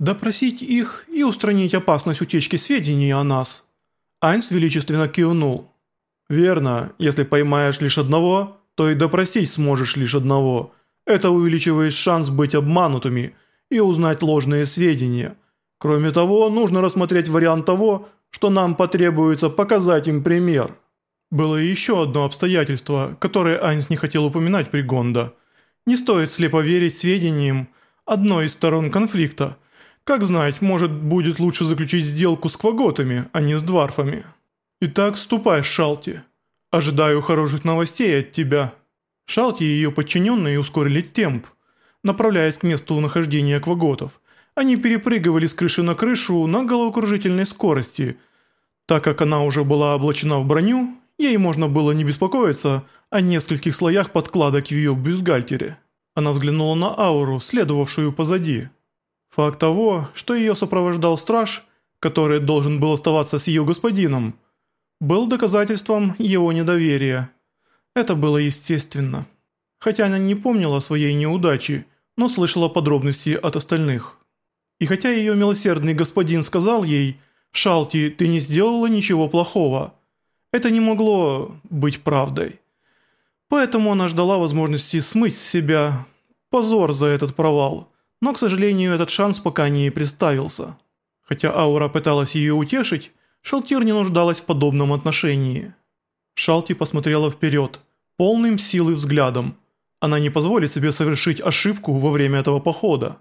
Допросить их и устранить опасность утечки сведений о нас. Айнс величественно кивнул. Верно, если поймаешь лишь одного, то и допросить сможешь лишь одного. Это увеличивает шанс быть обманутыми и узнать ложные сведения. Кроме того, нужно рассмотреть вариант того, что нам потребуется показать им пример. Было еще одно обстоятельство, которое Айнс не хотел упоминать при Гонда. Не стоит слепо верить сведениям одной из сторон конфликта. Как знать, может будет лучше заключить сделку с кваготами, а не с дварфами. Итак, ступай, Шалти. Ожидаю хороших новостей от тебя. Шалти и ее подчиненные ускорили темп, направляясь к месту нахождения кваготов. Они перепрыгивали с крыши на крышу на головокружительной скорости. Так как она уже была облачена в броню, ей можно было не беспокоиться о нескольких слоях подкладок в ее бюстгальтере. Она взглянула на ауру, следовавшую позади. Факт того, что ее сопровождал страж, который должен был оставаться с ее господином, был доказательством его недоверия. Это было естественно. Хотя она не помнила своей неудачи, но слышала подробности от остальных. И хотя ее милосердный господин сказал ей «Шалти, ты не сделала ничего плохого», это не могло быть правдой. Поэтому она ждала возможности смыть с себя позор за этот провал, но, к сожалению, этот шанс пока не представился. Хотя Аура пыталась ее утешить, Шалтир не нуждалась в подобном отношении. Шалти посмотрела вперед, полным силы взглядом. Она не позволит себе совершить ошибку во время этого похода.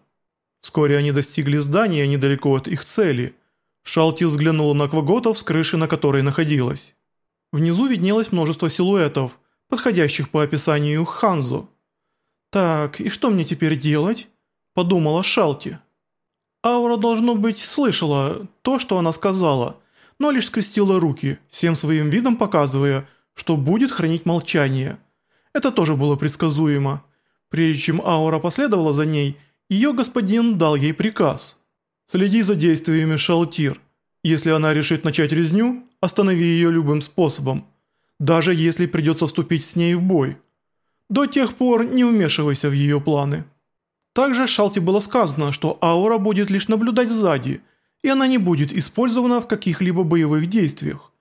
Вскоре они достигли здания недалеко от их цели. Шалти взглянула на кваготов с крыши, на которой находилась. Внизу виднелось множество силуэтов, подходящих по описанию Ханзу. «Так, и что мне теперь делать?» – подумала Шалти. Аура, должно быть, слышала то, что она сказала, но лишь скрестила руки, всем своим видом показывая, что будет хранить молчание. Это тоже было предсказуемо. Прежде чем Аура последовала за ней, ее господин дал ей приказ. «Следи за действиями Шалтир. Если она решит начать резню, останови ее любым способом, даже если придется вступить с ней в бой. До тех пор не вмешивайся в ее планы». Также Шалти было сказано, что аура будет лишь наблюдать сзади, и она не будет использована в каких-либо боевых действиях.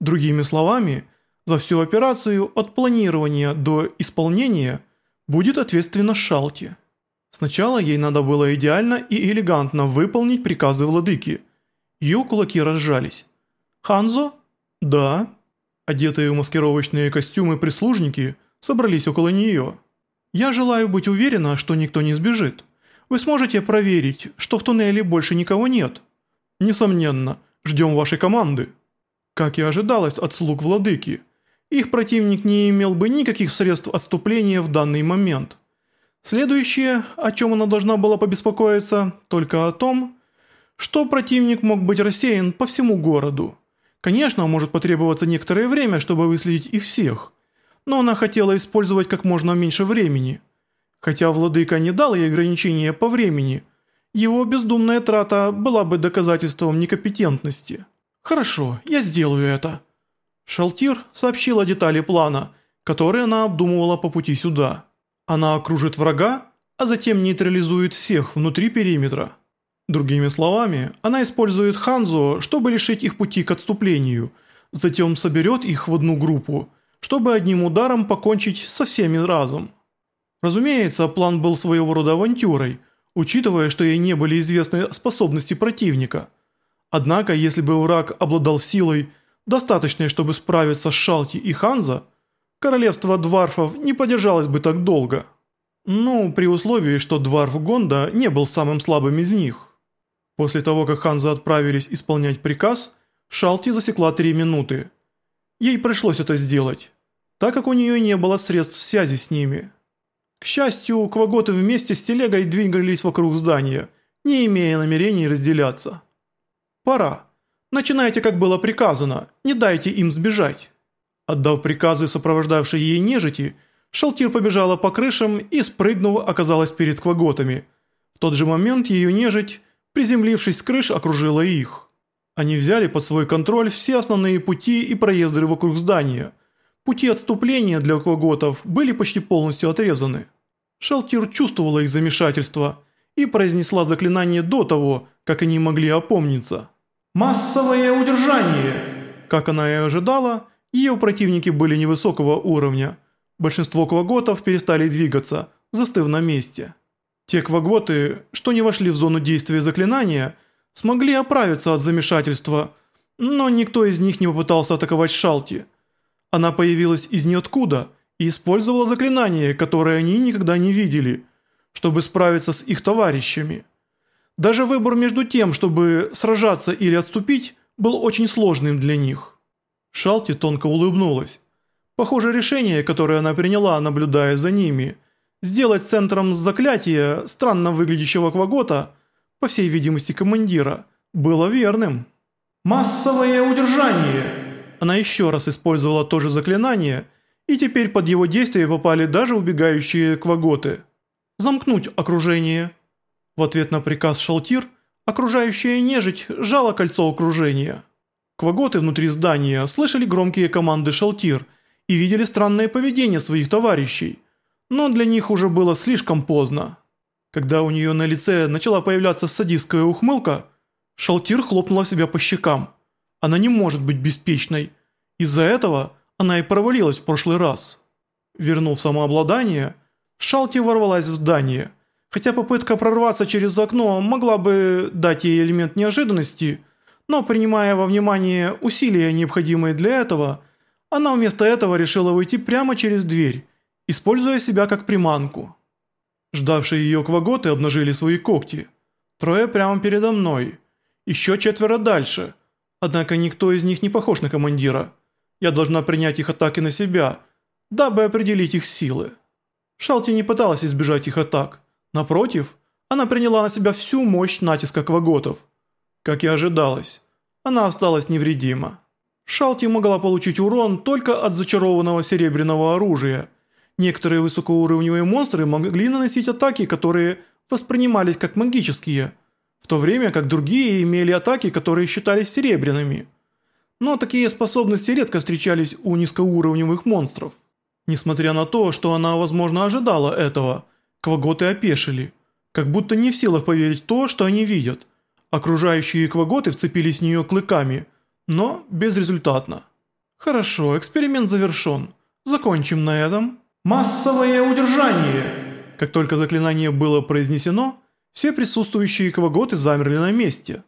Другими словами, за всю операцию от планирования до исполнения будет ответственна Шалти. Сначала ей надо было идеально и элегантно выполнить приказы владыки. Ее кулаки разжались. «Ханзо?» «Да». Одетые в маскировочные костюмы прислужники собрались около нее. «Я желаю быть уверена, что никто не сбежит. Вы сможете проверить, что в туннеле больше никого нет?» «Несомненно. Ждем вашей команды». Как и ожидалось от слуг владыки, их противник не имел бы никаких средств отступления в данный момент. Следующее, о чем она должна была побеспокоиться, только о том, что противник мог быть рассеян по всему городу. Конечно, может потребоваться некоторое время, чтобы выследить их всех, но она хотела использовать как можно меньше времени. Хотя владыка не дал ей ограничения по времени, его бездумная трата была бы доказательством некомпетентности. «Хорошо, я сделаю это». Шалтир сообщила детали плана, которые она обдумывала по пути сюда. Она окружит врага, а затем нейтрализует всех внутри периметра. Другими словами, она использует Ханзо, чтобы лишить их пути к отступлению, затем соберет их в одну группу, чтобы одним ударом покончить со всеми разом. Разумеется, план был своего рода авантюрой, учитывая, что ей не были известны способности противника. Однако, если бы враг обладал силой, достаточной, чтобы справиться с Шалти и Ханза, королевство дварфов не подержалось бы так долго. Ну, при условии, что дварф Гонда не был самым слабым из них. После того, как Ханза отправились исполнять приказ, Шалти засекла три минуты. Ей пришлось это сделать так как у нее не было средств связи с ними. К счастью, кваготы вместе с телегой двигались вокруг здания, не имея намерений разделяться. «Пора. Начинайте, как было приказано, не дайте им сбежать». Отдав приказы сопровождавшей ей нежити, Шалтир побежала по крышам и, спрыгнув, оказалась перед кваготами. В тот же момент ее нежить, приземлившись с крыш, окружила их. Они взяли под свой контроль все основные пути и проезды вокруг здания – Пути отступления для коготов были почти полностью отрезаны. Шелтир чувствовала их замешательство и произнесла заклинание до того, как они могли опомниться. «Массовое удержание!» Как она и ожидала, ее противники были невысокого уровня. Большинство кваготов перестали двигаться, застыв на месте. Те кваготы, что не вошли в зону действия заклинания, смогли оправиться от замешательства, но никто из них не попытался атаковать Шалти. Она появилась из ниоткуда и использовала заклинание, которое они никогда не видели, чтобы справиться с их товарищами. Даже выбор между тем, чтобы сражаться или отступить, был очень сложным для них. Шалти тонко улыбнулась. Похоже, решение, которое она приняла, наблюдая за ними, сделать центром заклятия странно выглядящего квагота, по всей видимости командира, было верным. «Массовое удержание!» Она еще раз использовала то же заклинание, и теперь под его действие попали даже убегающие кваготы. «Замкнуть окружение!» В ответ на приказ Шалтир, окружающая нежить жала кольцо окружения. Кваготы внутри здания слышали громкие команды Шалтир и видели странное поведение своих товарищей, но для них уже было слишком поздно. Когда у нее на лице начала появляться садистская ухмылка, Шалтир хлопнула себя по щекам. Она не может быть беспечной. Из-за этого она и провалилась в прошлый раз. Вернув самообладание, Шалти ворвалась в здание. Хотя попытка прорваться через окно могла бы дать ей элемент неожиданности, но принимая во внимание усилия, необходимые для этого, она вместо этого решила выйти прямо через дверь, используя себя как приманку. Ждавшие ее кваготы обнажили свои когти. Трое прямо передо мной – еще четверо дальше. Однако никто из них не похож на командира. Я должна принять их атаки на себя, дабы определить их силы. Шалти не пыталась избежать их атак. Напротив, она приняла на себя всю мощь натиска кваготов. Как и ожидалось, она осталась невредима. Шалти могла получить урон только от зачарованного серебряного оружия. Некоторые высокоуровневые монстры могли наносить атаки, которые воспринимались как магические – в то время как другие имели атаки, которые считались серебряными. Но такие способности редко встречались у низкоуровневых монстров. Несмотря на то, что она, возможно, ожидала этого, кваготы опешили, как будто не в силах поверить то, что они видят. Окружающие кваготы вцепились в нее клыками, но безрезультатно. Хорошо, эксперимент завершен. Закончим на этом. Массовое удержание. Как только заклинание было произнесено, все присутствующие кваготы замерли на месте.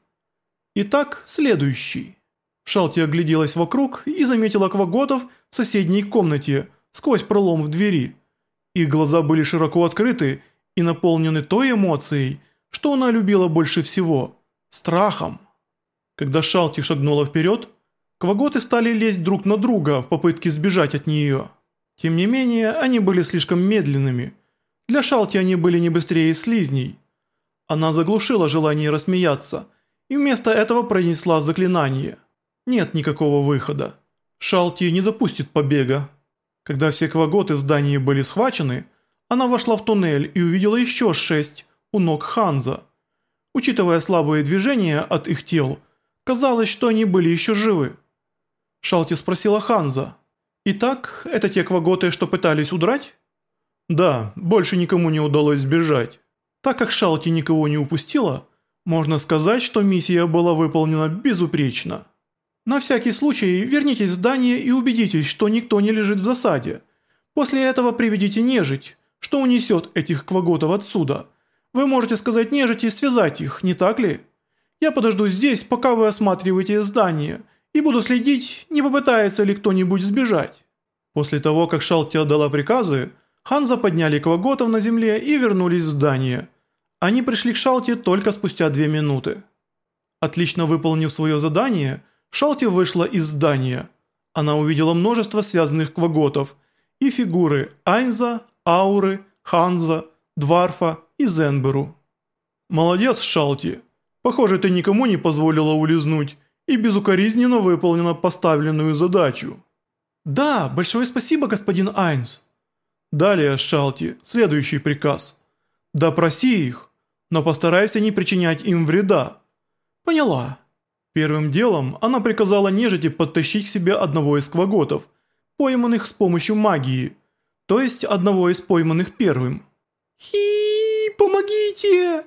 Итак, следующий. Шалти огляделась вокруг и заметила кваготов в соседней комнате, сквозь пролом в двери. Их глаза были широко открыты и наполнены той эмоцией, что она любила больше всего – страхом. Когда Шалти шагнула вперед, кваготы стали лезть друг на друга в попытке сбежать от нее. Тем не менее, они были слишком медленными. Для Шалти они были не быстрее слизней – она заглушила желание рассмеяться и вместо этого произнесла заклинание. Нет никакого выхода. Шалти не допустит побега. Когда все кваготы в здании были схвачены, она вошла в туннель и увидела еще шесть у ног Ханза. Учитывая слабые движения от их тел, казалось, что они были еще живы. Шалти спросила Ханза. «Итак, это те кваготы, что пытались удрать?» «Да, больше никому не удалось сбежать». Так как Шалти никого не упустила, можно сказать, что миссия была выполнена безупречно. На всякий случай вернитесь в здание и убедитесь, что никто не лежит в засаде. После этого приведите нежить, что унесет этих кваготов отсюда. Вы можете сказать нежити и связать их, не так ли? Я подожду здесь, пока вы осматриваете здание, и буду следить, не попытается ли кто-нибудь сбежать». После того, как Шалти отдала приказы, Ханза подняли кваготов на земле и вернулись в здание – они пришли к Шалти только спустя две минуты. Отлично выполнив свое задание, Шалти вышла из здания. Она увидела множество связанных кваготов и фигуры Айнза, Ауры, Ханза, Дварфа и Зенберу. «Молодец, Шалти. Похоже, ты никому не позволила улизнуть и безукоризненно выполнила поставленную задачу». «Да, большое спасибо, господин Айнс». Далее, Шалти, следующий приказ. Допроси их но постарайся не причинять им вреда». «Поняла». Первым делом она приказала нежити подтащить к себе одного из кваготов, пойманных с помощью магии, то есть одного из пойманных первым. «Хи, помогите!»